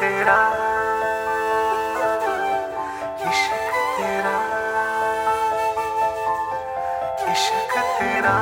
तेरा इश्क तेरा इश्क तेरा।